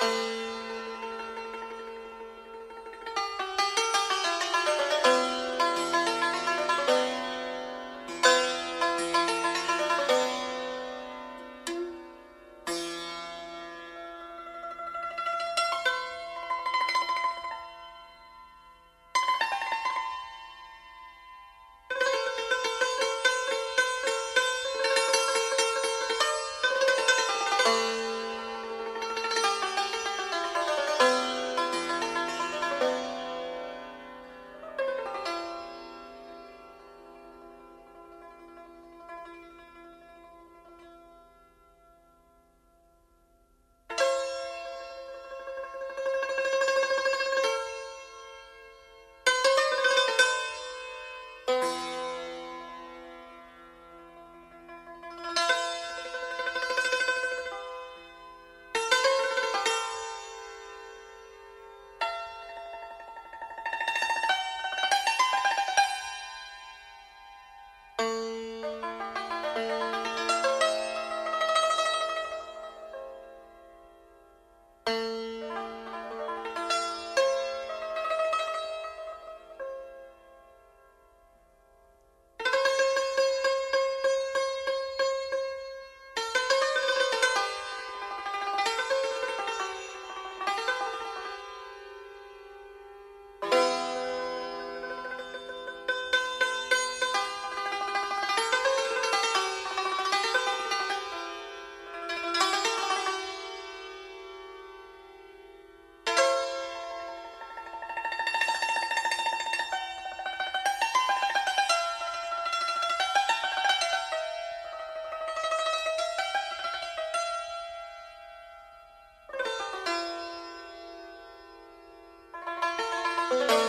Bye. Thank